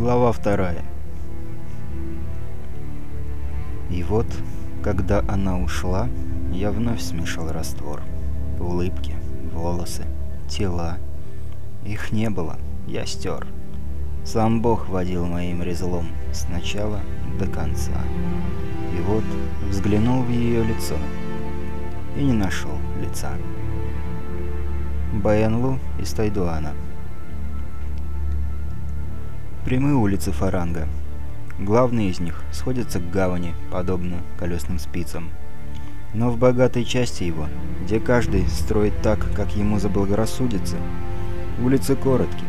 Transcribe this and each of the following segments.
Глава вторая. И вот, когда она ушла, я вновь смешал раствор. Улыбки, волосы, тела. Их не было, я стер. Сам Бог водил моим резлом с начала до конца. И вот взглянул в ее лицо и не нашел лица. Баянлу из Тайдуана. Прямые улицы Фаранга. Главные из них сходятся к гавани, подобно колесным спицам. Но в богатой части его, где каждый строит так, как ему заблагорассудится, улицы коротки,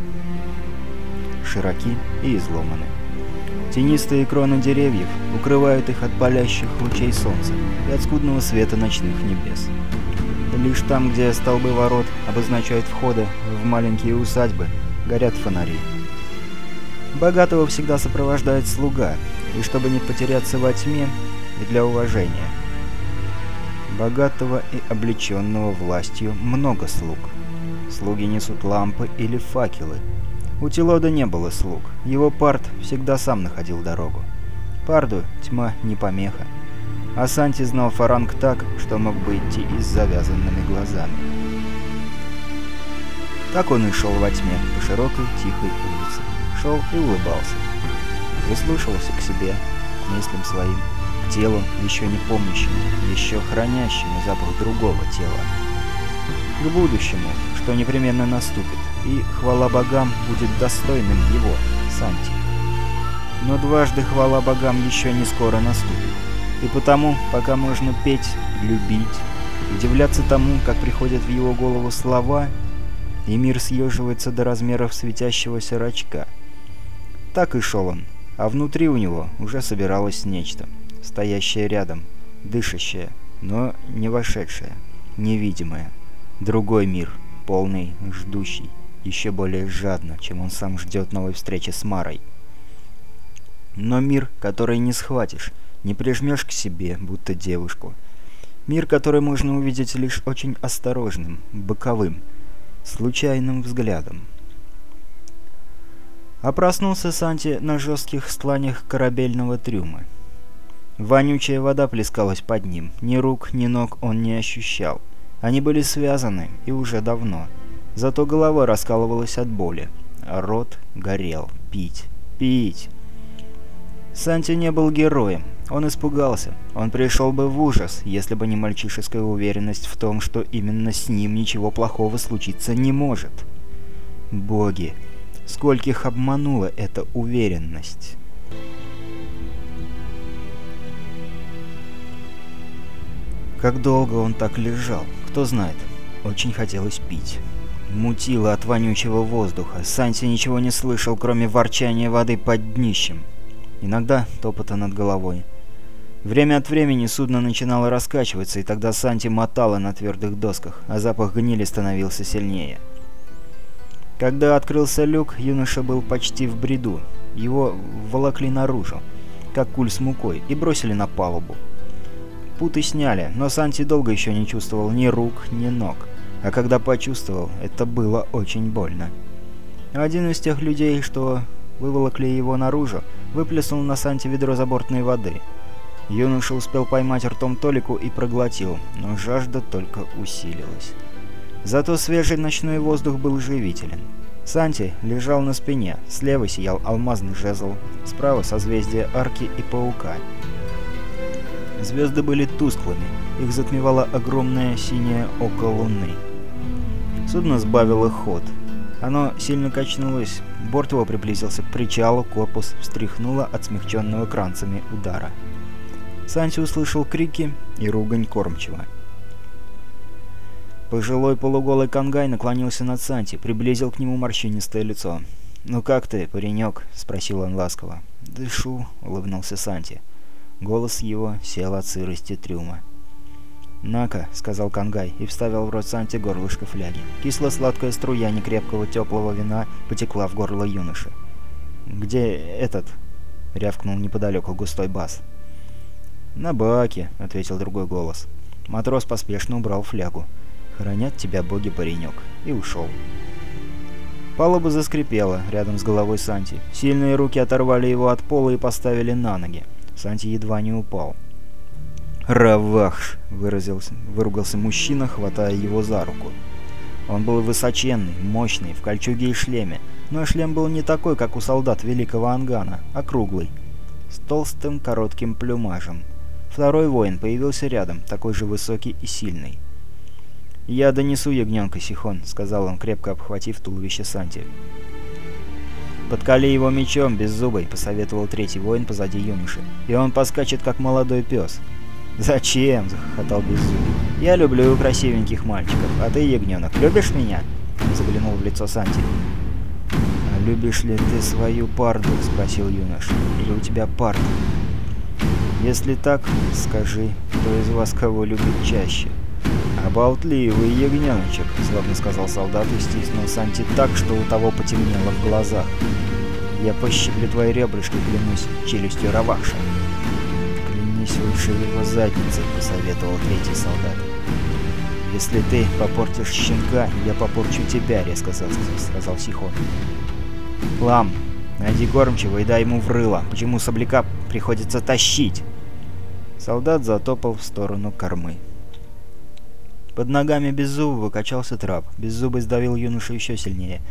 широки и изломаны. Тенистые кроны деревьев укрывают их от палящих лучей солнца и от скудного света ночных небес. Лишь там, где столбы ворот обозначают входы в маленькие усадьбы, горят фонари. Богатого всегда сопровождает слуга, и чтобы не потеряться во тьме, и для уважения. Богатого и облеченного властью много слуг. Слуги несут лампы или факелы. У Тилода не было слуг, его парт всегда сам находил дорогу. Парду тьма не помеха. А Санти знал фаранг так, что мог бы идти и с завязанными глазами. Так он и шел во тьме по широкой тихой улице шел и улыбался. Прислушивался к себе, к мыслям своим, к телу, еще не помнящему, еще хранящему запах другого тела. К будущему, что непременно наступит, и, хвала богам, будет достойным его, Санти. Но дважды хвала богам еще не скоро наступит. И потому, пока можно петь, любить, удивляться тому, как приходят в его голову слова, и мир съеживается до размеров светящегося рачка — так и шел он, а внутри у него уже собиралось нечто, стоящее рядом, дышащее, но не вошедшее, невидимое. Другой мир, полный, ждущий, еще более жадно, чем он сам ждет новой встречи с Марой. Но мир, который не схватишь, не прижмешь к себе, будто девушку. Мир, который можно увидеть лишь очень осторожным, боковым, случайным взглядом. А проснулся Санти на жестких стланях корабельного трюма. Вонючая вода плескалась под ним. Ни рук, ни ног он не ощущал. Они были связаны, и уже давно. Зато голова раскалывалась от боли. Рот горел. Пить. Пить. Санти не был героем. Он испугался. Он пришел бы в ужас, если бы не мальчишеская уверенность в том, что именно с ним ничего плохого случиться не может. Боги. Скольких обманула эта уверенность. Как долго он так лежал, кто знает. Очень хотелось пить. Мутило от вонючего воздуха. Санти ничего не слышал, кроме ворчания воды под днищем. Иногда топота над головой. Время от времени судно начинало раскачиваться, и тогда Санти мотало на твердых досках, а запах гнили становился сильнее. Когда открылся люк, юноша был почти в бреду. Его волокли наружу, как куль с мукой, и бросили на палубу. Путы сняли, но Санти долго еще не чувствовал ни рук, ни ног. А когда почувствовал, это было очень больно. Один из тех людей, что выволокли его наружу, выплеснул на Санти ведро забортной воды. Юноша успел поймать ртом Толику и проглотил, но жажда только усилилась. Зато свежий ночной воздух был живителен. Санти лежал на спине, слева сиял алмазный жезл, справа созвездие арки и паука. Звезды были тусклыми, их затмевало огромное синее око луны. Судно сбавило ход. Оно сильно качнулось, борт его приблизился к причалу, корпус встряхнуло от смягченного кранцами удара. Санти услышал крики и ругань кормчего. Пожилой полуголый Кангай наклонился над Санти, приблизил к нему морщинистое лицо. «Ну как ты, паренек?» — спросил он ласково. «Дышу», — улыбнулся Санти. Голос его сел от сырости трюма. «На-ка», — сказал Кангай и вставил в рот Санти горлышко фляги. Кисло-сладкая струя некрепкого теплого вина потекла в горло юноши. «Где этот?» — рявкнул неподалеку густой бас. «На баке», — ответил другой голос. Матрос поспешно убрал флягу. «Хранят тебя боги, паренек», и ушел. Палуба заскрипела рядом с головой Санти. Сильные руки оторвали его от пола и поставили на ноги. Санти едва не упал. «Равахш!» — выразился, выругался мужчина, хватая его за руку. Он был высоченный, мощный, в кольчуге и шлеме, но шлем был не такой, как у солдат Великого Ангана, а круглый, с толстым коротким плюмажем. Второй воин появился рядом, такой же высокий и сильный. «Я донесу ягненка, Сихон», — сказал он, крепко обхватив туловище Санти. «Подкали его мечом, беззубой», — посоветовал третий воин позади юноши. «И он поскачет, как молодой пес». «Зачем?» — захохотал Беззубый. «Я люблю красивеньких мальчиков. А ты, ягненок, любишь меня?» Заглянул в лицо Санти. «А любишь ли ты свою парду?» — спросил юноша. «Или у тебя парда?» «Если так, скажи, кто из вас кого любит чаще?» «Оболтливый ягненочек», — злобно сказал солдат и стиснул Санти так, что у того потемнело в глазах. «Я пощиплю твои ребрышки, клянусь, челюстью Равахша» клянись лучше его задницей», — посоветовал третий солдат. «Если ты попортишь щенка, я попорчу тебя», — резко сказал Сихон. «Лам, найди кормчего и дай ему в рыло. Почему сопляка приходится тащить?» Солдат затопал в сторону кормы. Под ногами Беззубого качался трап. Беззубый сдавил юношу еще сильнее.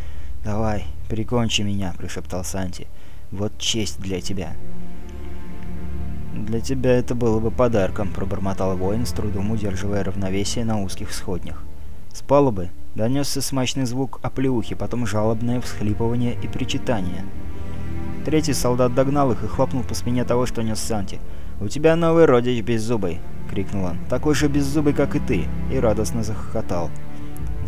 «Давай, прикончи меня», — прошептал Санти. «Вот честь для тебя». «Для тебя это было бы подарком», — пробормотал воин, с трудом удерживая равновесие на узких сходнях. С палубы донесся смачный звук оплеухи, потом жалобное всхлипывание и причитание. Третий солдат догнал их и хлопнул по спине того, что нес Санти. «У тебя новый родич беззубый!» — крикнул он. «Такой же беззубый, как и ты!» И радостно захохотал.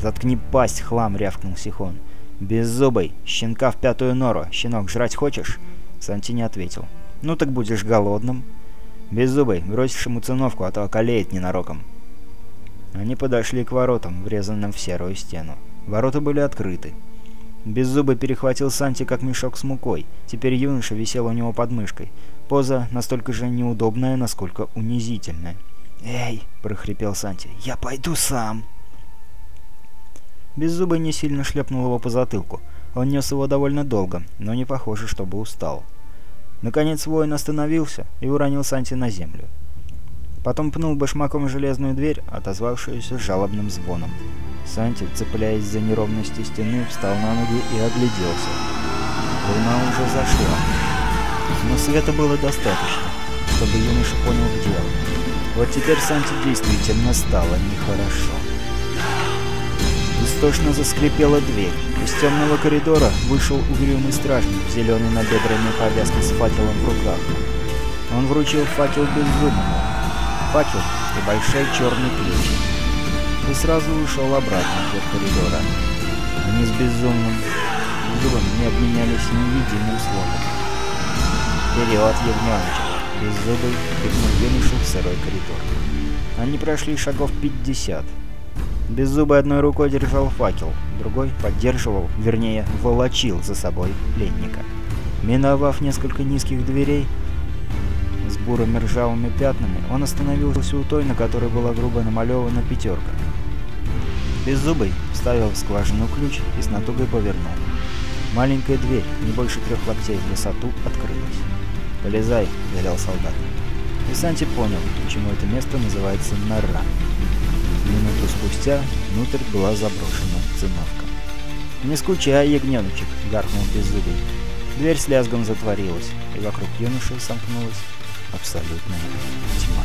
«Заткни пасть, хлам!» — рявкнул Сихон. «Беззубый! Щенка в пятую нору! Щенок, жрать хочешь?» Санти не ответил. «Ну так будешь голодным». «Беззубый, бросишь ему циновку, а то околеет ненароком». Они подошли к воротам, врезанным в серую стену. Ворота были открыты. Беззубый перехватил Санти как мешок с мукой. Теперь юноша висел у него под мышкой. Поза настолько же неудобная, насколько унизительная. «Эй!» — прохрипел Санти. «Я пойду сам!» Беззубый не сильно шлепнул его по затылку. Он нес его довольно долго, но не похоже, чтобы устал. Наконец воин остановился и уронил Санти на землю. Потом пнул башмаком железную дверь, отозвавшуюся жалобным звоном. Санти, цепляясь за неровности стены, встал на ноги и огляделся. Луна уже зашла. Но света было достаточно, чтобы юноша понял, где он. Вот теперь Санти действительно стало нехорошо. Истошно заскрипела дверь. Из темного коридора вышел угрюмый стражник в зеленой набедренной повязке с факелом в руках. Он вручил факел безумному. Факел и большой черный ключ. И сразу ушел обратно от коридора. Они с безумным зубом не обменялись ни единым словом. «Вперед, ягненочек!» Беззубый крикнул юношу в сырой коридор. Они прошли шагов пятьдесят. Беззубый одной рукой держал факел, другой поддерживал, вернее, волочил за собой пленника. Миновав несколько низких дверей с бурыми ржавыми пятнами, он остановился у той, на которой была грубо намалевана пятерка. Беззубый вставил в скважину ключ и с натугой повернул. Маленькая дверь, не больше трех локтей в высоту, открылась. «Полезай», — велел солдат. И Санти понял, почему это место называется нора. Минуту спустя внутрь была заброшена циновка. «Не скучай, ягненочек!» — гаркнул беззубый. Дверь с лязгом затворилась, и вокруг юноши сомкнулась абсолютная тьма.